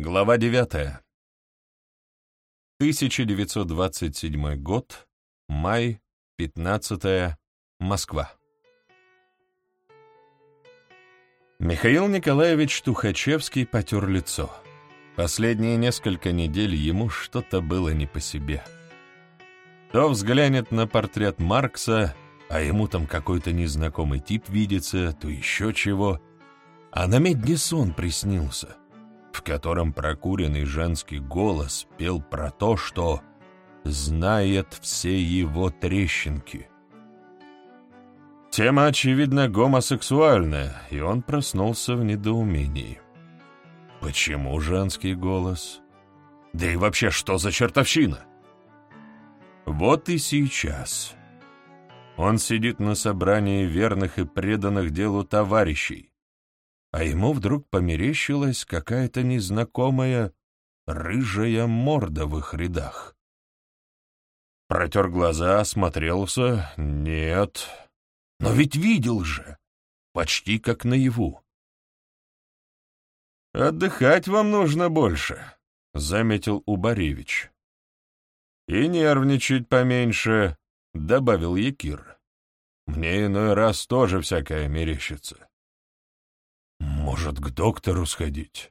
Глава 9. 1927 год, май, 15 Москва. Михаил Николаевич Тухачевский потер лицо. Последние несколько недель ему что-то было не по себе. То взглянет на портрет Маркса, а ему там какой-то незнакомый тип видится, то еще чего. А на медне сон приснился — в котором прокуренный женский голос пел про то, что знает все его трещинки. Тема, очевидно, гомосексуальная, и он проснулся в недоумении. Почему женский голос? Да и вообще, что за чертовщина? Вот и сейчас. Он сидит на собрании верных и преданных делу товарищей, а ему вдруг померещилась какая-то незнакомая рыжая морда в их рядах. Протер глаза, осмотрелся. Нет. Но ведь видел же. Почти как наяву. «Отдыхать вам нужно больше», — заметил Убаревич. «И нервничать поменьше», — добавил Якир. «Мне иной раз тоже всякое мерещится». Может, к доктору сходить?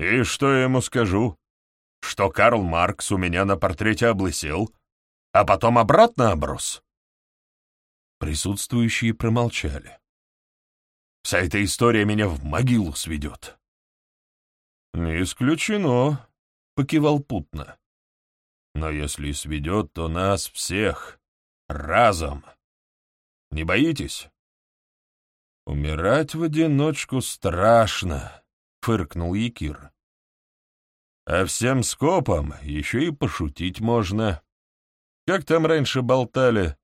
И что я ему скажу? Что Карл Маркс у меня на портрете облысел, а потом обратно оброс? Присутствующие промолчали. Вся эта история меня в могилу сведет. «Не исключено», — покивал Путно. «Но если сведет, то нас всех, разом. Не боитесь?» «Умирать в одиночку страшно», — фыркнул Якир. «А всем скопом еще и пошутить можно. Как там раньше болтали?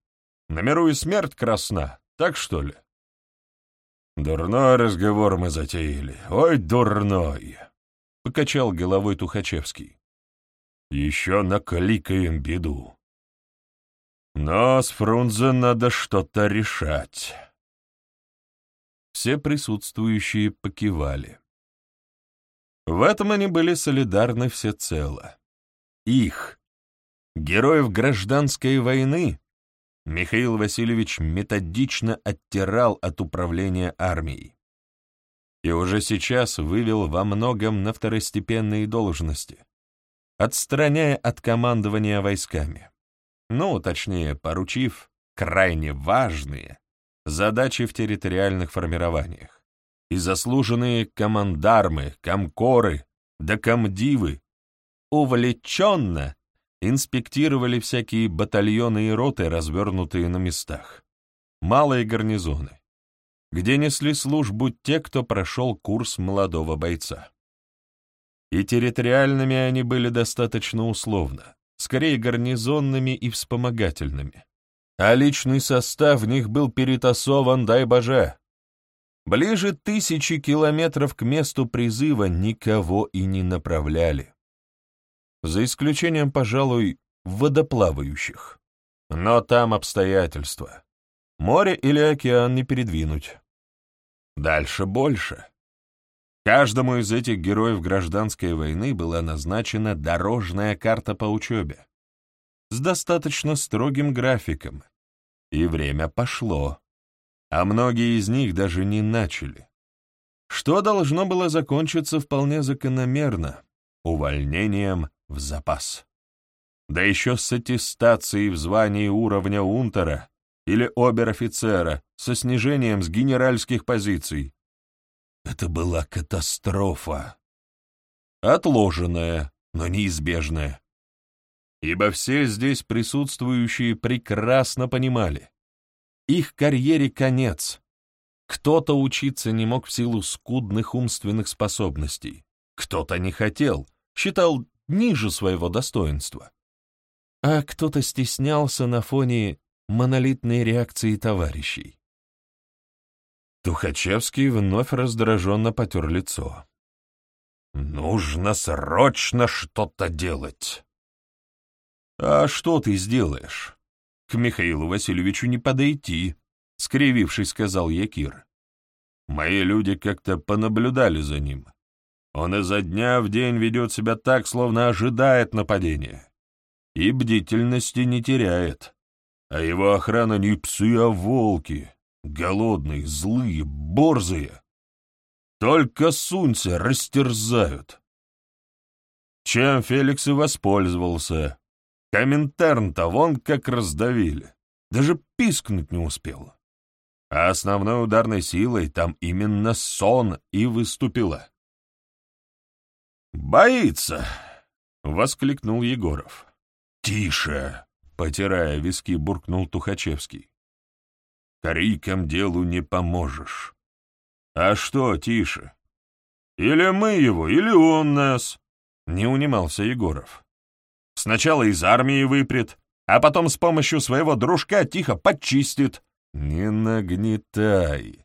На миру и смерть красна, так что ли?» «Дурной разговор мы затеяли, ой, дурной!» — покачал головой Тухачевский. «Еще накликаем беду. Но с Фрунзе надо что-то решать». Все присутствующие покивали. В этом они были солидарны всецело. Их, героев гражданской войны, Михаил Васильевич методично оттирал от управления армией. И уже сейчас вывел во многом на второстепенные должности, отстраняя от командования войсками. Ну, точнее, поручив крайне важные, задачи в территориальных формированиях. И заслуженные командармы, комкоры да комдивы увлеченно инспектировали всякие батальоны и роты, развернутые на местах, малые гарнизоны, где несли службу те, кто прошел курс молодого бойца. И территориальными они были достаточно условно, скорее гарнизонными и вспомогательными а личный состав в них был перетасован, дай боже. Ближе тысячи километров к месту призыва никого и не направляли. За исключением, пожалуй, водоплавающих. Но там обстоятельства. Море или океан не передвинуть. Дальше больше. Каждому из этих героев гражданской войны была назначена дорожная карта по учебе с достаточно строгим графиком. И время пошло, а многие из них даже не начали. Что должно было закончиться вполне закономерно — увольнением в запас. Да еще с аттестацией в звании уровня унтера или обер-офицера со снижением с генеральских позиций. Это была катастрофа. Отложенная, но неизбежная ибо все здесь присутствующие прекрасно понимали. Их карьере конец. Кто-то учиться не мог в силу скудных умственных способностей, кто-то не хотел, считал ниже своего достоинства, а кто-то стеснялся на фоне монолитной реакции товарищей. Тухачевский вновь раздраженно потер лицо. «Нужно срочно что-то делать!» «А что ты сделаешь? К Михаилу Васильевичу не подойти», — скривившись, сказал Якир. «Мои люди как-то понаблюдали за ним. Он изо дня в день ведет себя так, словно ожидает нападения. И бдительности не теряет. А его охрана не псы, а волки. Голодные, злые, борзые. Только сунься, растерзают. Чем Феликс и воспользовался. Коминтерн-то вон как раздавили. Даже пискнуть не успел. А основной ударной силой там именно сон и выступила. «Боится!» — воскликнул Егоров. «Тише!» — потирая виски, буркнул Тухачевский. «Корейкам делу не поможешь». «А что тише? Или мы его, или он нас?» — не унимался Егоров. «Сначала из армии выпрет, а потом с помощью своего дружка тихо подчистит». «Не нагнетай.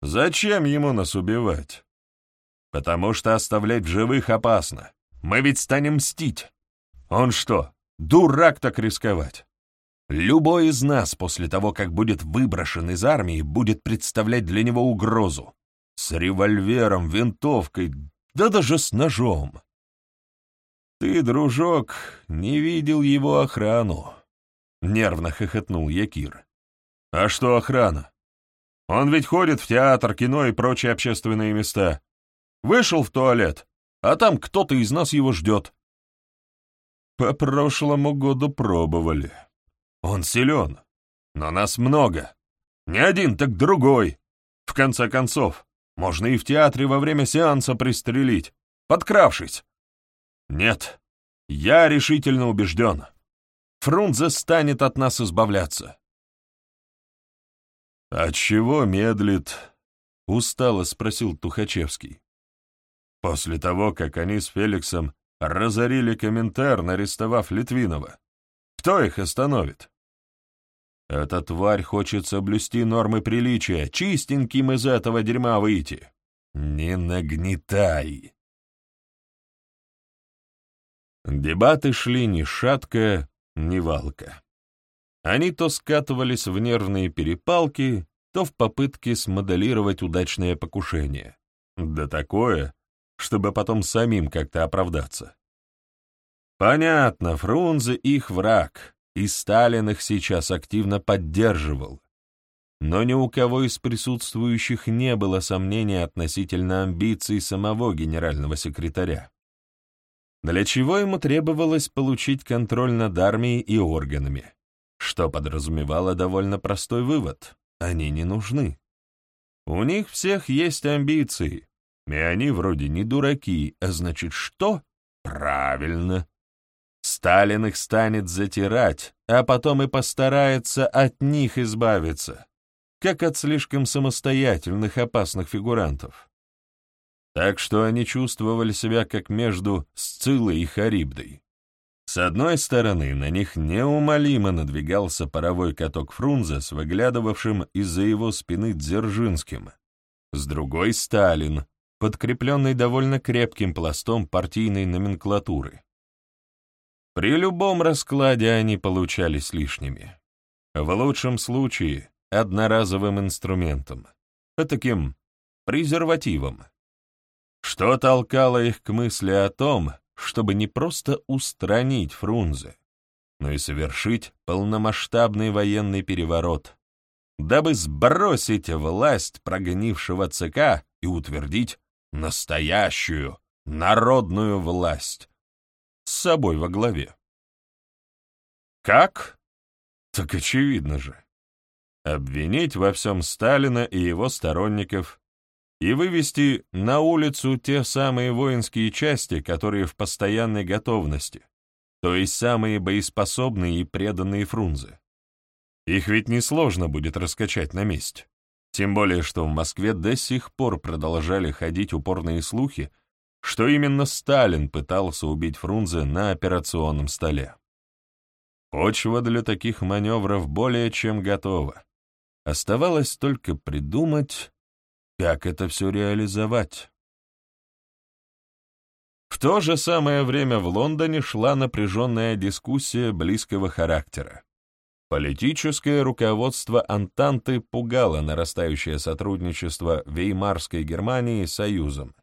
Зачем ему нас убивать? Потому что оставлять в живых опасно. Мы ведь станем мстить. Он что, дурак так рисковать? Любой из нас после того, как будет выброшен из армии, будет представлять для него угрозу. С револьвером, винтовкой, да даже с ножом. Ты, дружок, не видел его охрану. Нервно хохотнул Якир. А что охрана? Он ведь ходит в театр, кино и прочие общественные места. Вышел в туалет, а там кто-то из нас его ждет. По прошлому году пробовали. Он силен, но нас много. Не один, так другой. В конце концов, можно и в театре во время сеанса пристрелить, подкравшись. Нет, я решительно убежден. Фрунзе станет от нас избавляться. «От чего медлит?» — устало спросил Тухачевский. После того, как они с Феликсом разорили Коминтерн, арестовав Литвинова, кто их остановит? Эта тварь хочет соблюсти нормы приличия, чистеньким из этого дерьма выйти. Не нагнетай. Дебаты шли ни шатко, ни валко. Они то скатывались в нервные перепалки, то в попытке смоделировать удачное покушение. Да такое, чтобы потом самим как-то оправдаться. Понятно, Фрунзе их враг, и Сталин их сейчас активно поддерживал. Но ни у кого из присутствующих не было сомнений относительно амбиций самого генерального секретаря. Для чего ему требовалось получить контроль над армией и органами, что подразумевало довольно простой вывод — они не нужны. У них всех есть амбиции, и они вроде не дураки, а значит что? Правильно. Сталин их станет затирать, а потом и постарается от них избавиться, как от слишком самостоятельных опасных фигурантов. Так что они чувствовали себя как между Сциллой и Харибдой. С одной стороны, на них неумолимо надвигался паровой каток Фрунзе с выглядывавшим из-за его спины Дзержинским. С другой — Сталин, подкрепленный довольно крепким пластом партийной номенклатуры. При любом раскладе они получались лишними. В лучшем случае — одноразовым инструментом, таким презервативом. Что толкало их к мысли о том, чтобы не просто устранить Фрунзе, но и совершить полномасштабный военный переворот, дабы сбросить власть прогнившего ЦК и утвердить настоящую народную власть с собой во главе. Как? Так очевидно же. Обвинить во всем Сталина и его сторонников и вывести на улицу те самые воинские части, которые в постоянной готовности, то есть самые боеспособные и преданные Фрунзе. Их ведь несложно будет раскачать на месте. Тем более, что в Москве до сих пор продолжали ходить упорные слухи, что именно Сталин пытался убить Фрунзе на операционном столе. Почва для таких маневров более чем готова. Оставалось только придумать, как это все реализовать. В то же самое время в Лондоне шла напряженная дискуссия близкого характера. Политическое руководство Антанты пугало нарастающее сотрудничество Веймарской Германии с Союзом.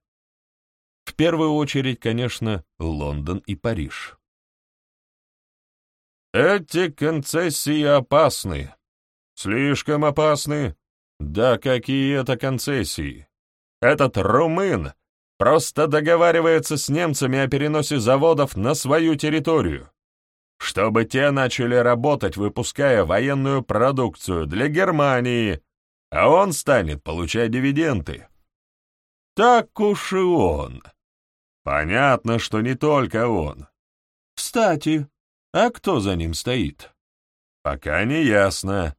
первую очередь, конечно, Лондон и Париж. Эти концессии опасны. Слишком опасны. Да какие это концессии? Этот румын просто договаривается с немцами о переносе заводов на свою территорию, чтобы те начали работать, выпуская военную продукцию для Германии, а он станет получать дивиденды. Так уж и он. Понятно, что не только он. Кстати, а кто за ним стоит? Пока не ясно.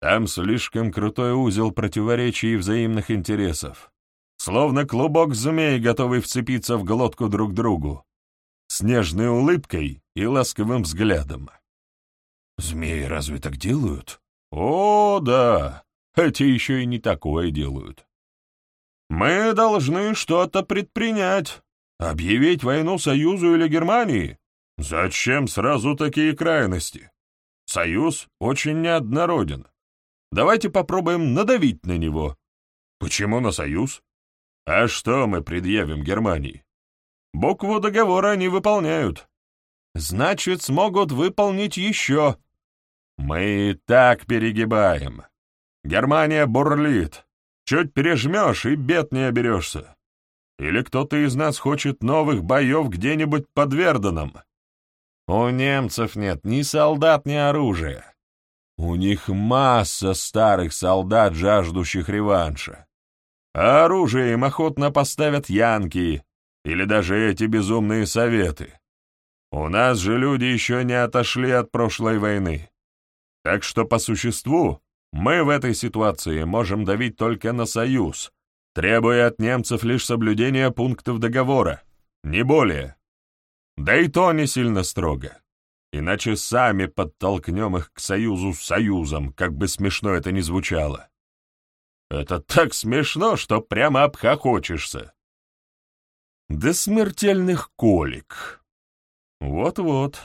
Там слишком крутой узел противоречий и взаимных интересов. Словно клубок змей, готовый вцепиться в глотку друг другу. С нежной улыбкой и ласковым взглядом. Змеи разве так делают? О, да, эти еще и не такое делают. Мы должны что-то предпринять. Объявить войну Союзу или Германии? Зачем сразу такие крайности? Союз очень неоднороден. Давайте попробуем надавить на него. Почему на Союз? А что мы предъявим Германии? Букву договора они выполняют. Значит, смогут выполнить еще. Мы и так перегибаем. Германия бурлит. Чуть пережмешь, и бед не оберешься. Или кто-то из нас хочет новых боев где-нибудь под Верденом? У немцев нет ни солдат, ни оружия. У них масса старых солдат, жаждущих реванша. А оружие им охотно поставят янки или даже эти безумные советы. У нас же люди еще не отошли от прошлой войны. Так что по существу мы в этой ситуации можем давить только на союз, требуя от немцев лишь соблюдения пунктов договора, не более. Да и то не сильно строго. Иначе сами подтолкнем их к союзу с союзом, как бы смешно это ни звучало. Это так смешно, что прямо обхохочешься. До смертельных колик. Вот-вот.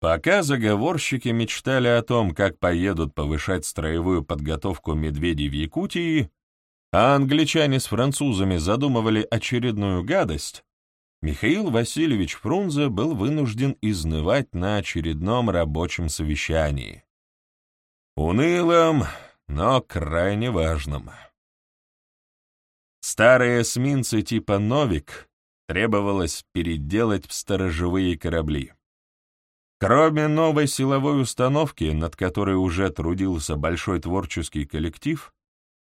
Пока заговорщики мечтали о том, как поедут повышать строевую подготовку медведей в Якутии, а англичане с французами задумывали очередную гадость, Михаил Васильевич Фрунзе был вынужден изнывать на очередном рабочем совещании. Унылым, но крайне важным. Старые эсминцы типа «Новик» требовалось переделать в сторожевые корабли. Кроме новой силовой установки, над которой уже трудился большой творческий коллектив,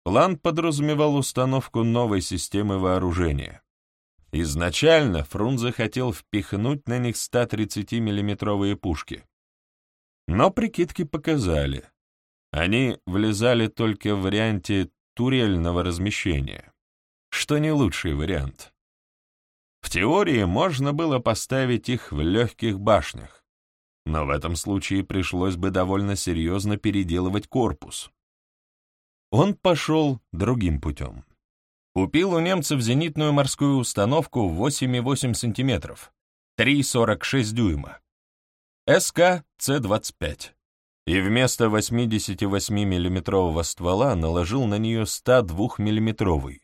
План подразумевал установку новой системы вооружения. Изначально Фрунзе хотел впихнуть на них 130 миллиметровые пушки. Но прикидки показали. Они влезали только в варианте турельного размещения, что не лучший вариант. В теории можно было поставить их в легких башнях, но в этом случае пришлось бы довольно серьезно переделывать корпус. Он пошел другим путем. Купил у немцев зенитную морскую установку 8,8 см, 3,46 дюйма, СК С-25, и вместо 88 миллиметрового ствола наложил на нее 102 миллиметровый,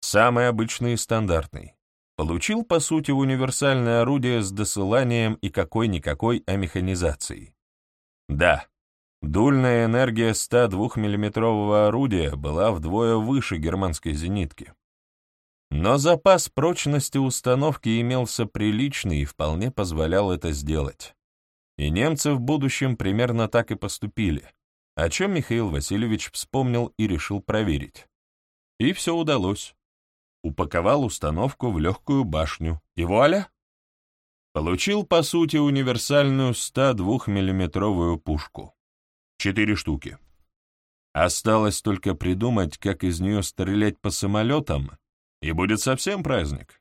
самый обычный и стандартный. Получил, по сути, универсальное орудие с досыланием и какой-никакой амеханизацией. Да, Дульная энергия 102 миллиметрового орудия была вдвое выше германской зенитки. Но запас прочности установки имелся приличный и вполне позволял это сделать. И немцы в будущем примерно так и поступили, о чем Михаил Васильевич вспомнил и решил проверить. И все удалось. Упаковал установку в легкую башню, и вуаля! Получил, по сути, универсальную 102 миллиметровую пушку. Четыре штуки. Осталось только придумать, как из нее стрелять по самолетам, и будет совсем праздник.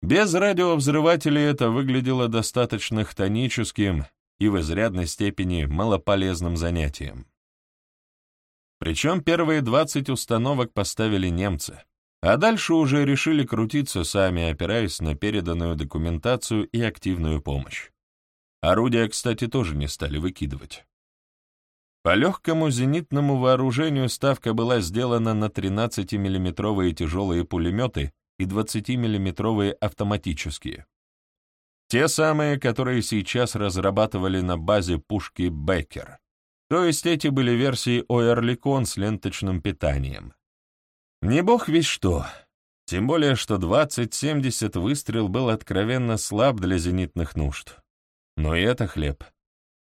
Без радиовзрывателей это выглядело достаточно хтоническим и в изрядной степени малополезным занятием. Причем первые 20 установок поставили немцы, а дальше уже решили крутиться сами, опираясь на переданную документацию и активную помощь. Орудия, кстати, тоже не стали выкидывать. По легкому зенитному вооружению ставка была сделана на 13-миллиметровые тяжелые пулеметы и 20-миллиметровые автоматические. Те самые, которые сейчас разрабатывали на базе пушки «Беккер». То есть эти были версии «Оэрликон» с ленточным питанием. Не бог весь что. Тем более, что 20-70 выстрел был откровенно слаб для зенитных нужд. Но и это хлеб.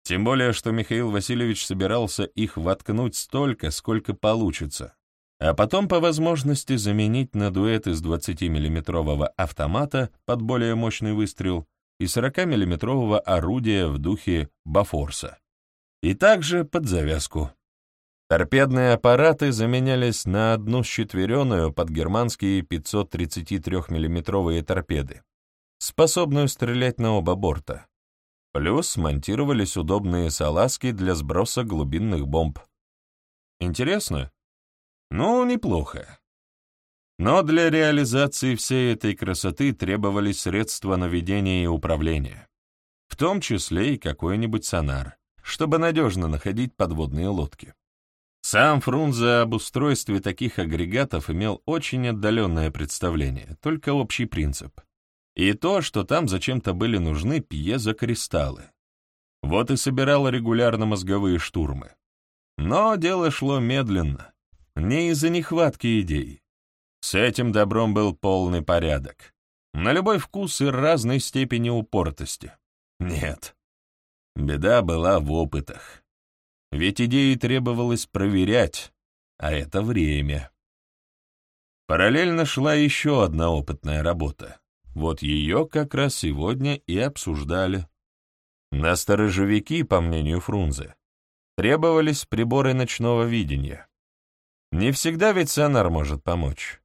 Тем более, что Михаил Васильевич собирался их воткнуть столько, сколько получится, а потом по возможности заменить на дуэт из 20-миллиметрового автомата под более мощный выстрел и 40-миллиметрового орудия в духе Бафорса. И также под завязку. Торпедные аппараты заменялись на одну счетверенную под германские 533-миллиметровые торпеды, способную стрелять на оба борта. Плюс монтировались удобные салазки для сброса глубинных бомб. Интересно? Ну, неплохо. Но для реализации всей этой красоты требовались средства наведения и управления, в том числе и какой-нибудь сонар, чтобы надежно находить подводные лодки. Сам Фрунзе об устройстве таких агрегатов имел очень отдаленное представление, только общий принцип и то, что там зачем-то были нужны пьезокристаллы. Вот и собирал регулярно мозговые штурмы. Но дело шло медленно, не из-за нехватки идей. С этим добром был полный порядок. На любой вкус и разной степени упортости. Нет. Беда была в опытах. Ведь идеи требовалось проверять, а это время. Параллельно шла еще одна опытная работа. Вот ее как раз сегодня и обсуждали. На сторожевики, по мнению Фрунзе, требовались приборы ночного видения. Не всегда ведь сонар может помочь.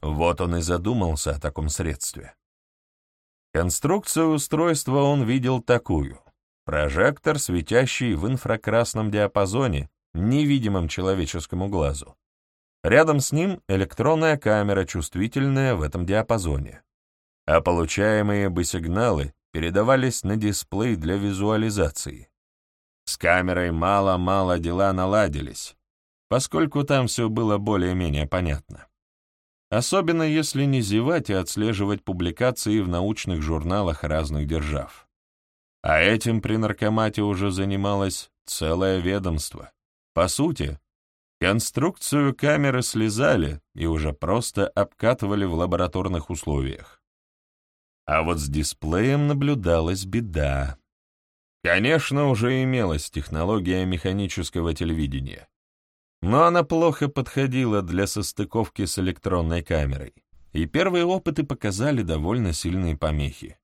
Вот он и задумался о таком средстве. Конструкцию устройства он видел такую. Прожектор, светящий в инфракрасном диапазоне, невидимом человеческому глазу. Рядом с ним электронная камера, чувствительная в этом диапазоне а получаемые бы сигналы передавались на дисплей для визуализации. С камерой мало-мало дела наладились, поскольку там все было более-менее понятно. Особенно если не зевать и отслеживать публикации в научных журналах разных держав. А этим при наркомате уже занималось целое ведомство. По сути, конструкцию камеры слезали и уже просто обкатывали в лабораторных условиях. А вот с дисплеем наблюдалась беда. Конечно, уже имелась технология механического телевидения, но она плохо подходила для состыковки с электронной камерой, и первые опыты показали довольно сильные помехи,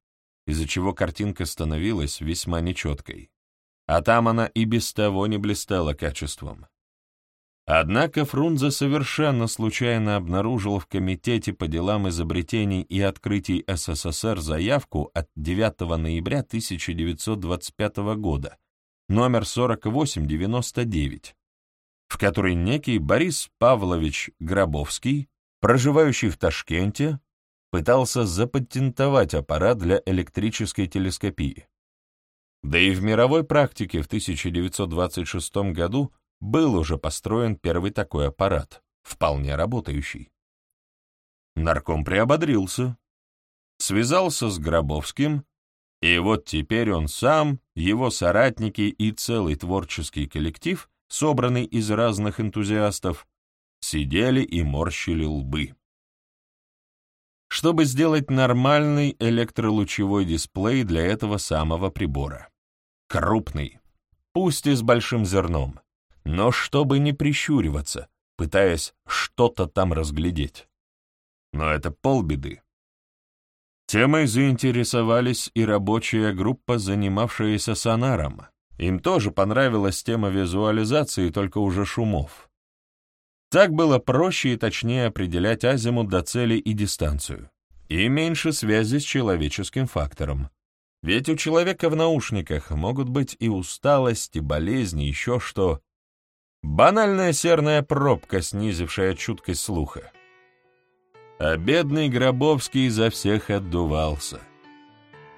из-за чего картинка становилась весьма нечеткой. А там она и без того не блистала качеством. Однако Фрунзе совершенно случайно обнаружил в Комитете по делам изобретений и открытий СССР заявку от 9 ноября 1925 года, номер 4899, в которой некий Борис Павлович Гробовский, проживающий в Ташкенте, пытался запатентовать аппарат для электрической телескопии. Да и в мировой практике в 1926 году был уже построен первый такой аппарат, вполне работающий. Нарком приободрился, связался с Гробовским, и вот теперь он сам, его соратники и целый творческий коллектив, собранный из разных энтузиастов, сидели и морщили лбы. Чтобы сделать нормальный электролучевой дисплей для этого самого прибора. Крупный, пусть и с большим зерном, но чтобы не прищуриваться, пытаясь что-то там разглядеть. Но это полбеды. Темой заинтересовались и рабочая группа, занимавшаяся сонаром. Им тоже понравилась тема визуализации, только уже шумов. Так было проще и точнее определять азимут до цели и дистанцию, и меньше связи с человеческим фактором. Ведь у человека в наушниках могут быть и усталость, и болезни, еще что, Банальная серная пробка, снизившая чуткость слуха. А бедный Гробовский изо всех отдувался.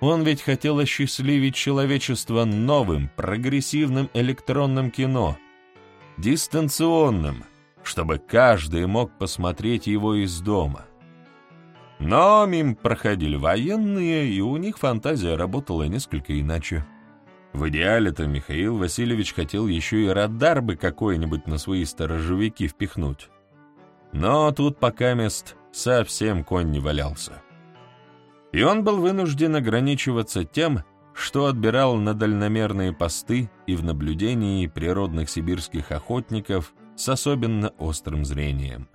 Он ведь хотел осчастливить человечество новым, прогрессивным электронным кино, дистанционным, чтобы каждый мог посмотреть его из дома. Но мимо проходили военные, и у них фантазия работала несколько иначе. В идеале-то Михаил Васильевич хотел еще и радар бы какой-нибудь на свои сторожевики впихнуть. Но тут пока мест совсем конь не валялся. И он был вынужден ограничиваться тем, что отбирал на дальномерные посты и в наблюдении природных сибирских охотников с особенно острым зрением.